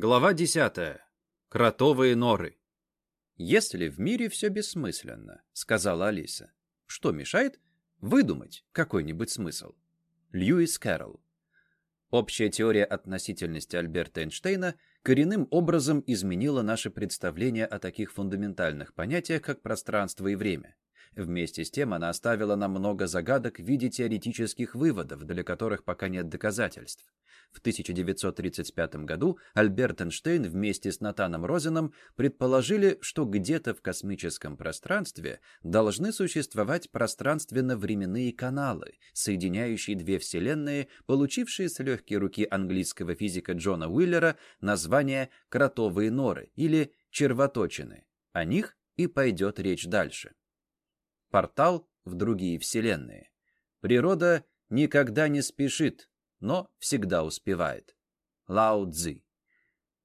Глава 10. Кротовые норы. «Если в мире все бессмысленно», — сказала Алиса, — «что мешает выдумать какой-нибудь смысл?» Льюис Кэрролл. Общая теория относительности Альберта Эйнштейна коренным образом изменила наше представление о таких фундаментальных понятиях, как пространство и время. Вместе с тем она оставила нам много загадок в виде теоретических выводов, для которых пока нет доказательств. В 1935 году Альберт Эйнштейн вместе с Натаном Розеном предположили, что где-то в космическом пространстве должны существовать пространственно-временные каналы, соединяющие две вселенные, получившие с легкой руки английского физика Джона Уиллера название «кротовые норы» или «червоточины». О них и пойдет речь дальше. Портал в другие вселенные. Природа никогда не спешит, но всегда успевает. Лао Цзи.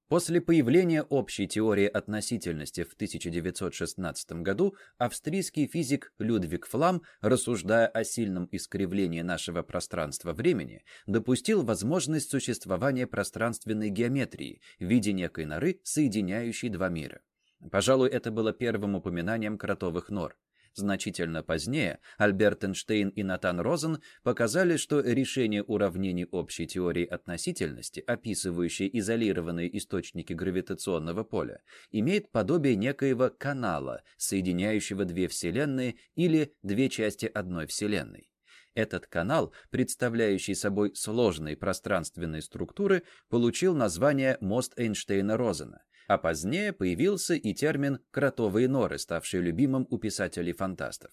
После появления общей теории относительности в 1916 году австрийский физик Людвиг Флам, рассуждая о сильном искривлении нашего пространства-времени, допустил возможность существования пространственной геометрии в виде некой норы, соединяющей два мира. Пожалуй, это было первым упоминанием кротовых нор. Значительно позднее Альберт Эйнштейн и Натан Розен показали, что решение уравнений общей теории относительности, описывающее изолированные источники гравитационного поля, имеет подобие некоего канала, соединяющего две вселенные или две части одной вселенной. Этот канал, представляющий собой сложные пространственные структуры, получил название «мост Эйнштейна-Розена», а позднее появился и термин «кротовые норы», ставший любимым у писателей-фантастов.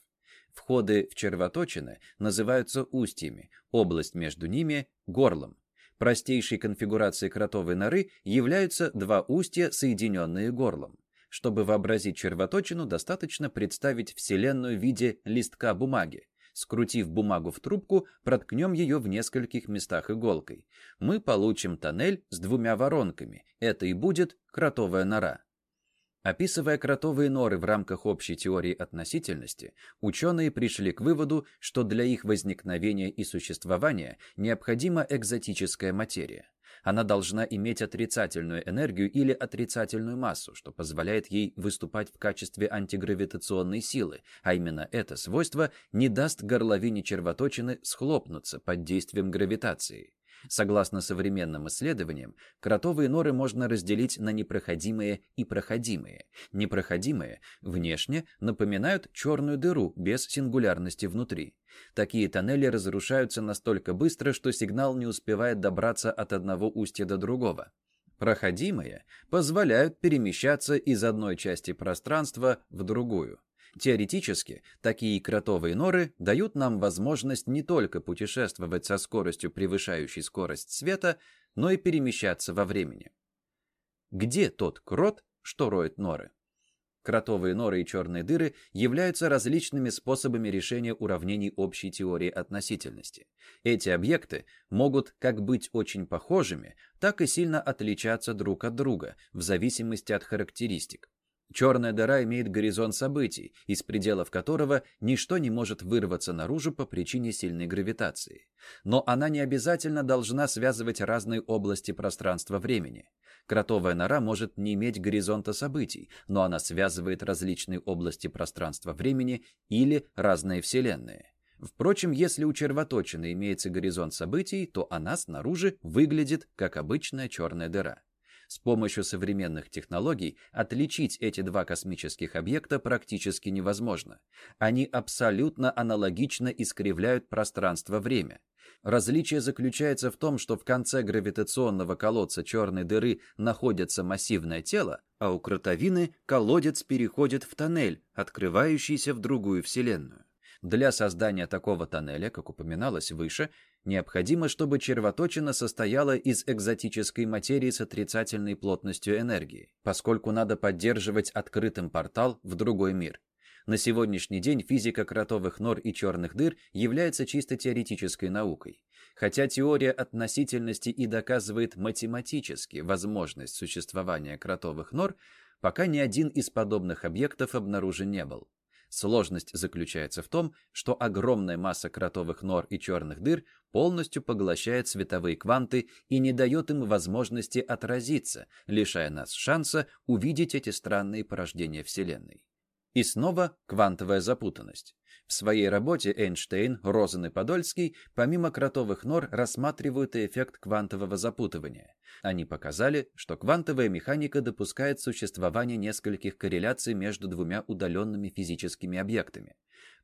Входы в червоточины называются устьями, область между ними – горлом. Простейшей конфигурацией кротовой норы являются два устья, соединенные горлом. Чтобы вообразить червоточину, достаточно представить Вселенную в виде листка бумаги. Скрутив бумагу в трубку, проткнем ее в нескольких местах иголкой. Мы получим тоннель с двумя воронками. Это и будет кротовая нора. Описывая кротовые норы в рамках общей теории относительности, ученые пришли к выводу, что для их возникновения и существования необходима экзотическая материя. Она должна иметь отрицательную энергию или отрицательную массу, что позволяет ей выступать в качестве антигравитационной силы, а именно это свойство не даст горловине червоточины схлопнуться под действием гравитации. Согласно современным исследованиям, кротовые норы можно разделить на непроходимые и проходимые. Непроходимые внешне напоминают черную дыру без сингулярности внутри. Такие тоннели разрушаются настолько быстро, что сигнал не успевает добраться от одного устья до другого. Проходимые позволяют перемещаться из одной части пространства в другую. Теоретически, такие кротовые норы дают нам возможность не только путешествовать со скоростью, превышающей скорость света, но и перемещаться во времени. Где тот крот, что роет норы? Кротовые норы и черные дыры являются различными способами решения уравнений общей теории относительности. Эти объекты могут как быть очень похожими, так и сильно отличаться друг от друга, в зависимости от характеристик. Черная дыра имеет горизонт событий, из пределов которого ничто не может вырваться наружу по причине сильной гравитации. Но она не обязательно должна связывать разные области пространства-времени. Кротовая нора может не иметь горизонта событий, но она связывает различные области пространства-времени или разные вселенные. Впрочем, если у червоточины имеется горизонт событий, то она снаружи выглядит как обычная черная дыра. С помощью современных технологий отличить эти два космических объекта практически невозможно. Они абсолютно аналогично искривляют пространство-время. Различие заключается в том, что в конце гравитационного колодца черной дыры находится массивное тело, а у кротовины колодец переходит в тоннель, открывающийся в другую вселенную. Для создания такого тоннеля, как упоминалось выше, Необходимо, чтобы червоточина состояла из экзотической материи с отрицательной плотностью энергии, поскольку надо поддерживать открытым портал в другой мир. На сегодняшний день физика кротовых нор и черных дыр является чисто теоретической наукой. Хотя теория относительности и доказывает математически возможность существования кротовых нор, пока ни один из подобных объектов обнаружен не был. Сложность заключается в том, что огромная масса кротовых нор и черных дыр полностью поглощает световые кванты и не дает им возможности отразиться, лишая нас шанса увидеть эти странные порождения Вселенной. И снова квантовая запутанность. В своей работе Эйнштейн, Розен и Подольский помимо кротовых нор рассматривают и эффект квантового запутывания. Они показали, что квантовая механика допускает существование нескольких корреляций между двумя удаленными физическими объектами.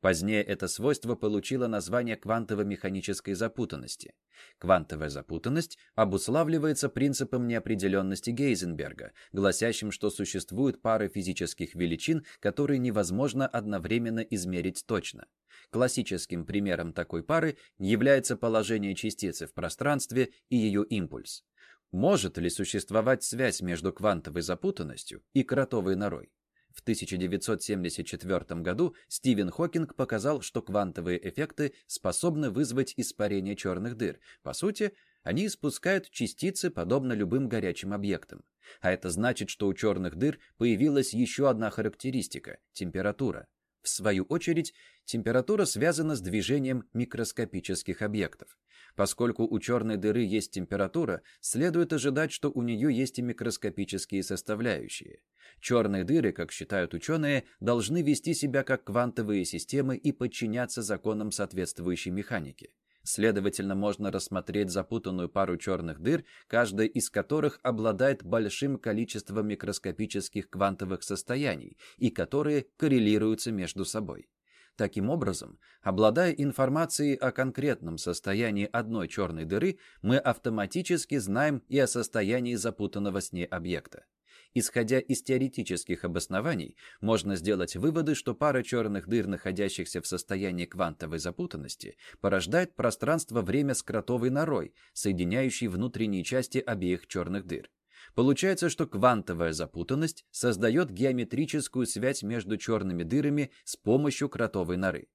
Позднее это свойство получило название квантово-механической запутанности. Квантовая запутанность обуславливается принципом неопределенности Гейзенберга, гласящим, что существуют пары физических величин, которые невозможно одновременно измерить точно. Классическим примером такой пары является положение частицы в пространстве и ее импульс. Может ли существовать связь между квантовой запутанностью и кротовой норой? В 1974 году Стивен Хокинг показал, что квантовые эффекты способны вызвать испарение черных дыр. По сути, они испускают частицы, подобно любым горячим объектам. А это значит, что у черных дыр появилась еще одна характеристика – температура. В свою очередь, температура связана с движением микроскопических объектов. Поскольку у черной дыры есть температура, следует ожидать, что у нее есть и микроскопические составляющие. Черные дыры, как считают ученые, должны вести себя как квантовые системы и подчиняться законам соответствующей механики. Следовательно, можно рассмотреть запутанную пару черных дыр, каждая из которых обладает большим количеством микроскопических квантовых состояний и которые коррелируются между собой. Таким образом, обладая информацией о конкретном состоянии одной черной дыры, мы автоматически знаем и о состоянии запутанного с ней объекта. Исходя из теоретических обоснований, можно сделать выводы, что пара черных дыр, находящихся в состоянии квантовой запутанности, порождает пространство-время с кротовой норой, соединяющей внутренние части обеих черных дыр. Получается, что квантовая запутанность создает геометрическую связь между черными дырами с помощью кротовой норы.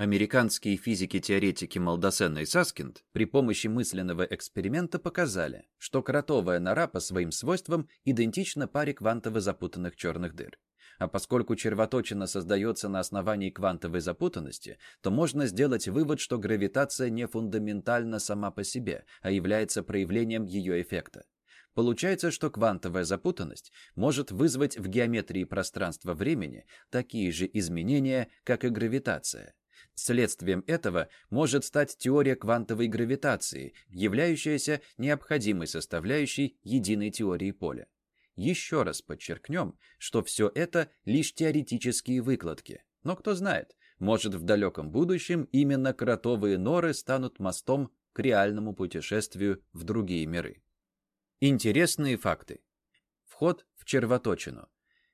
Американские физики-теоретики Малдасена и Саскинд при помощи мысленного эксперимента показали, что кротовая нора по своим свойствам идентична паре квантово запутанных черных дыр. А поскольку червоточина создается на основании квантовой запутанности, то можно сделать вывод, что гравитация не фундаментальна сама по себе, а является проявлением ее эффекта. Получается, что квантовая запутанность может вызвать в геометрии пространства-времени такие же изменения, как и гравитация. Следствием этого может стать теория квантовой гравитации, являющаяся необходимой составляющей единой теории поля. Еще раз подчеркнем, что все это лишь теоретические выкладки. Но кто знает, может в далеком будущем именно кротовые норы станут мостом к реальному путешествию в другие миры. Интересные факты. Вход в червоточину.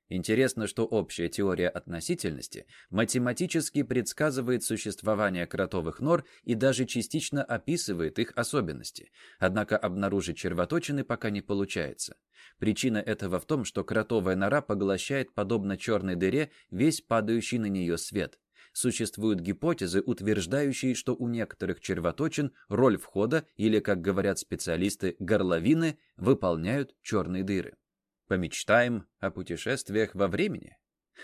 Интересно, что общая теория относительности математически предсказывает существование кротовых нор и даже частично описывает их особенности, однако обнаружить червоточины пока не получается. Причина этого в том, что кротовая нора поглощает, подобно черной дыре, весь падающий на нее свет существуют гипотезы, утверждающие, что у некоторых червоточин роль входа, или, как говорят специалисты, горловины, выполняют черные дыры. Помечтаем о путешествиях во времени.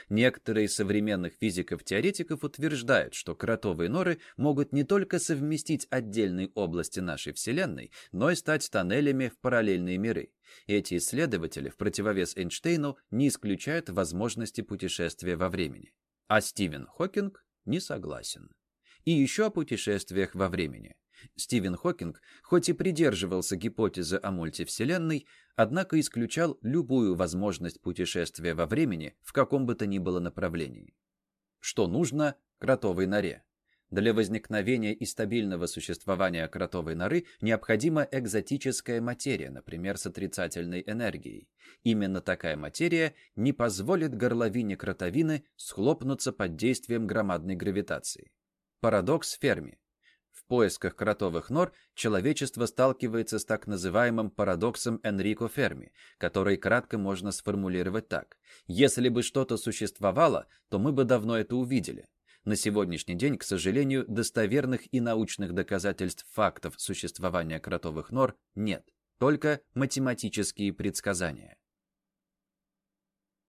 Некоторые современных физиков-теоретиков утверждают, что кротовые норы могут не только совместить отдельные области нашей Вселенной, но и стать тоннелями в параллельные миры. Эти исследователи, в противовес Эйнштейну, не исключают возможности путешествия во времени. А Стивен Хокинг не согласен. И еще о путешествиях во времени. Стивен Хокинг, хоть и придерживался гипотезы о мультивселенной, однако исключал любую возможность путешествия во времени в каком бы то ни было направлении. Что нужно кротовой норе? Для возникновения и стабильного существования кротовой норы необходима экзотическая материя, например, с отрицательной энергией. Именно такая материя не позволит горловине кротовины схлопнуться под действием громадной гравитации. Парадокс Ферми. В поисках кротовых нор человечество сталкивается с так называемым парадоксом Энрико Ферми, который кратко можно сформулировать так. Если бы что-то существовало, то мы бы давно это увидели. На сегодняшний день, к сожалению, достоверных и научных доказательств фактов существования кротовых нор нет, только математические предсказания.